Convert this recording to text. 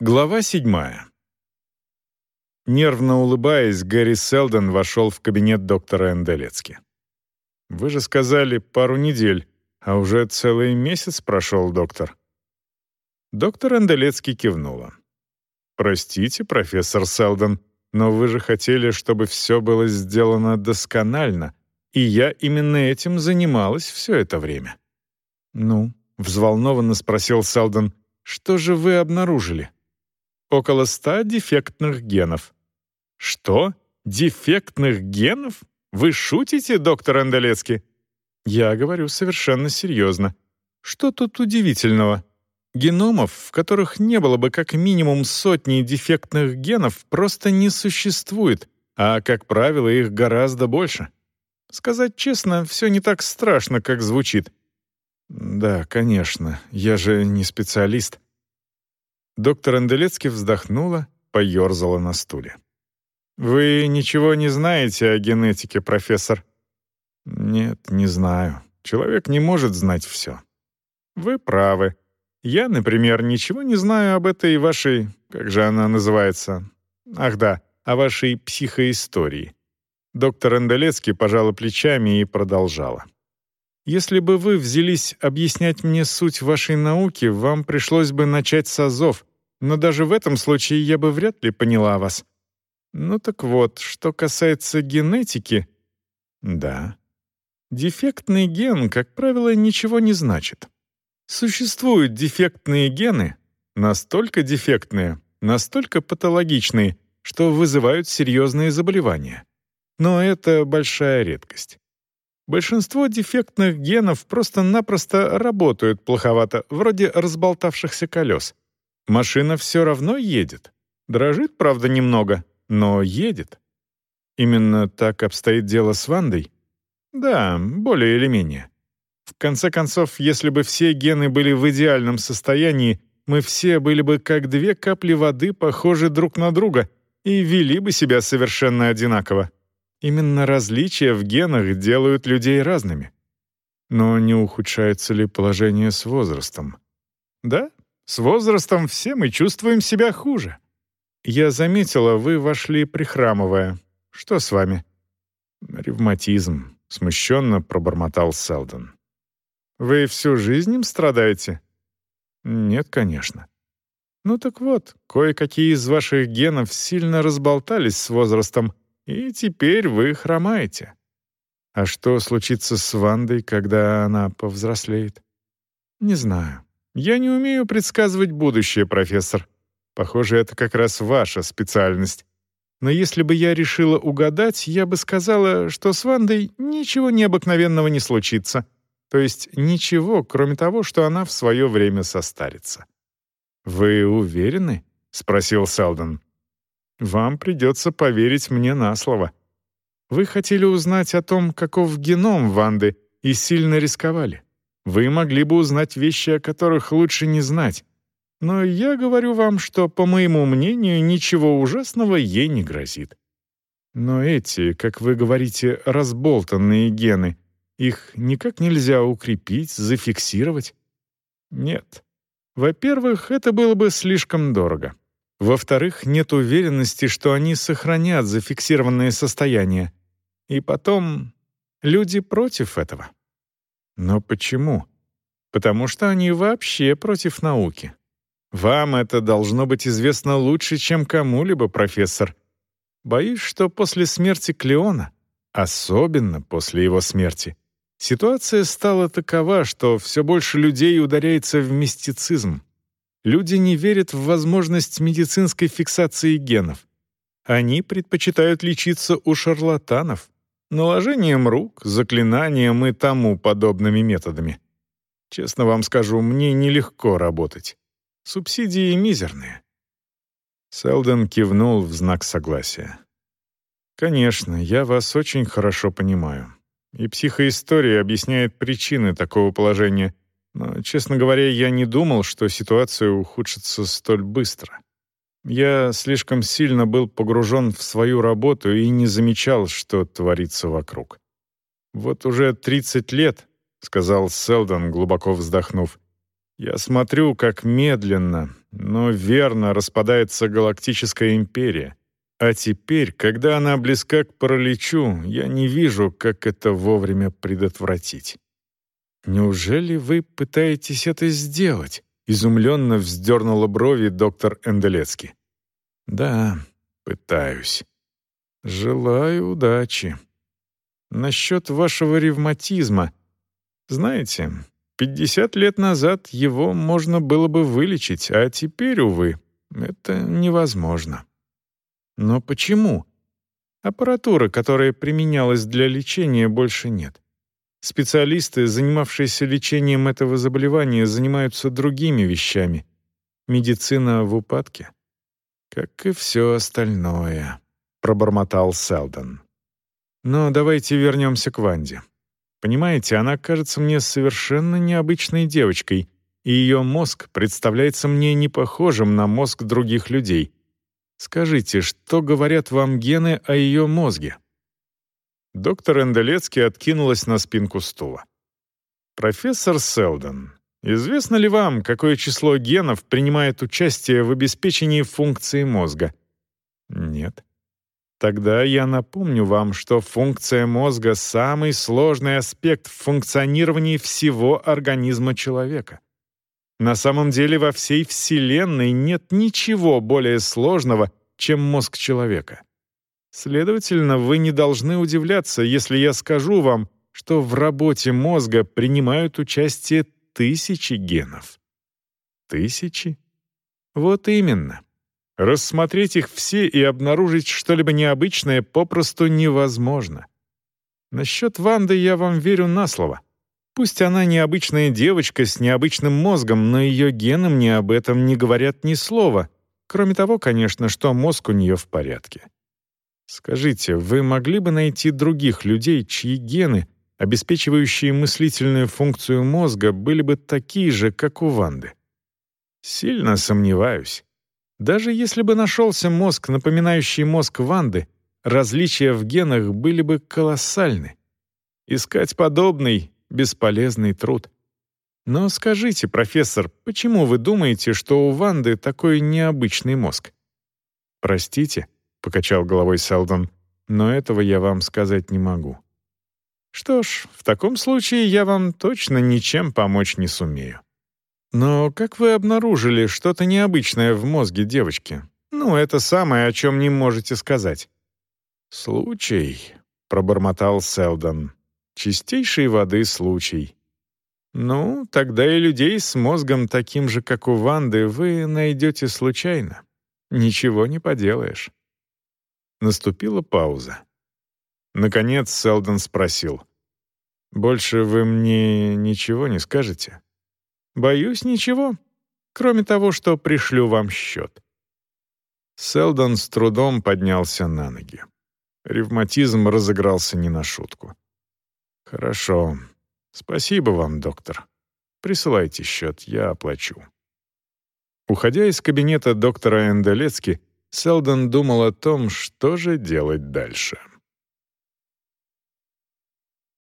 Глава седьмая. Нервно улыбаясь, Гэри Селдон вошел в кабинет доктора Энделецки. «Вы же сказали пару недель, а уже целый месяц прошел, доктор». Доктор Энделецкий кивнула. «Простите, профессор Селдон, но вы же хотели, чтобы все было сделано досконально, и я именно этим занималась все это время». «Ну?» — взволнованно спросил Селдон. «Что же вы обнаружили?» Около ста дефектных генов». «Что? Дефектных генов? Вы шутите, доктор Анделецкий?» «Я говорю совершенно серьезно. Что тут удивительного? Геномов, в которых не было бы как минимум сотни дефектных генов, просто не существует, а, как правило, их гораздо больше. Сказать честно, все не так страшно, как звучит». «Да, конечно, я же не специалист», Доктор Анделецкий вздохнула, поерзала на стуле. «Вы ничего не знаете о генетике, профессор?» «Нет, не знаю. Человек не может знать все». «Вы правы. Я, например, ничего не знаю об этой вашей... Как же она называется? Ах да, о вашей психоистории». Доктор Анделецкий пожала плечами и продолжала. «Если бы вы взялись объяснять мне суть вашей науки, вам пришлось бы начать с азов, но даже в этом случае я бы вряд ли поняла вас. Ну так вот, что касается генетики... Да. Дефектный ген, как правило, ничего не значит. Существуют дефектные гены, настолько дефектные, настолько патологичные, что вызывают серьезные заболевания. Но это большая редкость. Большинство дефектных генов просто-напросто работают плоховато, вроде разболтавшихся колес — Машина все равно едет. Дрожит, правда, немного, но едет. Именно так обстоит дело с Вандой? Да, более или менее. В конце концов, если бы все гены были в идеальном состоянии, мы все были бы как две капли воды, похожи друг на друга, и вели бы себя совершенно одинаково. Именно различия в генах делают людей разными. Но не ухудшается ли положение с возрастом? Да, с возрастом все мы чувствуем себя хуже. Я заметила, вы вошли прихрамывая. Что с вами? Ревматизм, смущенно пробормотал Селдон. Вы всю жизнь им страдаете? Нет, конечно. Ну так вот, кое-какие из ваших генов сильно разболтались с возрастом, и теперь вы хромаете. А что случится с Вандой, когда она повзрослеет? Не знаю. «Я не умею предсказывать будущее, профессор. Похоже, это как раз ваша специальность. Но если бы я решила угадать, я бы сказала, что с Вандой ничего необыкновенного не случится. То есть ничего, кроме того, что она в свое время состарится». «Вы уверены?» — спросил Селдон. «Вам придется поверить мне на слово. Вы хотели узнать о том, каков геном Ванды, и сильно рисковали. Вы могли бы узнать вещи, о которых лучше не знать. Но я говорю вам, что, по моему мнению, ничего ужасного ей не грозит. Но эти, как вы говорите, разболтанные гены, их никак нельзя укрепить, зафиксировать? Нет. Во-первых, это было бы слишком дорого. Во-вторых, нет уверенности, что они сохранят зафиксированное состояние. И потом, люди против этого. Но почему? Потому что они вообще против науки. Вам это должно быть известно лучше, чем кому-либо, профессор. Боюсь, что после смерти Клеона, особенно после его смерти, ситуация стала такова, что все больше людей ударяется в мистицизм. Люди не верят в возможность медицинской фиксации генов. Они предпочитают лечиться у шарлатанов, наложением рук, заклинанием и тому подобными методами. Честно вам скажу, мне нелегко работать. Субсидии мизерные». Селден кивнул в знак согласия. «Конечно, я вас очень хорошо понимаю. И психоистория объясняет причины такого положения, но, честно говоря, я не думал, что ситуация ухудшится столь быстро. Я слишком сильно был погружен в свою работу и не замечал, что творится вокруг. «Вот уже 30 лет», — сказал Селдон, глубоко вздохнув, «я смотрю, как медленно, но верно распадается галактическая империя. А теперь, когда она близка к параличу, я не вижу, как это вовремя предотвратить. «Неужели вы пытаетесь это сделать?» — изумленно вздернула брови доктор Энделецкий. «Да, пытаюсь. Желаю удачи. Насчет вашего ревматизма. Знаете, 50 лет назад его можно было бы вылечить, а теперь, увы, это невозможно. Но почему? Аппаратуры, которая применялась для лечения, больше нет. Специалисты, занимавшиеся лечением этого заболевания, занимаются другими вещами. Медицина в упадке. Как и все остальное, пробормотал Селдон. Но давайте вернемся к Ванде. Понимаете, она кажется мне совершенно необычной девочкой, и ее мозг представляется мне не похожим на мозг других людей. Скажите, что говорят вам гены о ее мозге? Доктор Энделецкий откинулась на спинку стула. «Профессор Селдон, известно ли вам, какое число генов принимает участие в обеспечении функции мозга?» «Нет». Тогда я напомню вам, что функция мозга — самый сложный аспект в функционировании всего организма человека. На самом деле во всей Вселенной нет ничего более сложного, чем мозг человека. Следовательно, вы не должны удивляться, если я скажу вам, что в работе мозга принимают участие тысячи генов. Тысячи? Вот именно. Рассмотреть их все и обнаружить что-либо необычное попросту невозможно. Насчет Ванды я вам верю на слово. Пусть она необычная девочка с необычным мозгом, но ее гены мне об этом не говорят ни слова, кроме того, конечно, что мозг у нее в порядке. Скажите, вы могли бы найти других людей, чьи гены, обеспечивающие мыслительную функцию мозга, были бы такие же, как у Ванды? Сильно сомневаюсь. Даже если бы нашелся мозг, напоминающий мозг Ванды, различия в генах были бы колоссальны. Искать подобный — бесполезный труд. Но скажите, профессор, почему вы думаете, что у Ванды такой необычный мозг? Простите, — покачал головой Селдон, «но этого я вам сказать не могу». «Что ж, в таком случае я вам точно ничем помочь не сумею». «Но как вы обнаружили что-то необычное в мозге девочки? Ну, это самое, о чем не можете сказать». «Случай», — пробормотал Селдон. «Чистейшей воды случай». «Ну, тогда и людей с мозгом таким же, как у Ванды, вы найдете случайно. Ничего не поделаешь». Наступила пауза. Наконец Селдон спросил. «Больше вы мне ничего не скажете?» «Боюсь, ничего, кроме того, что пришлю вам счет». Селдон с трудом поднялся на ноги. Ревматизм разыгрался не на шутку. «Хорошо. Спасибо вам, доктор. Присылайте счет, я оплачу». Уходя из кабинета доктора Энделецки, Селдон думал о том, что же делать дальше.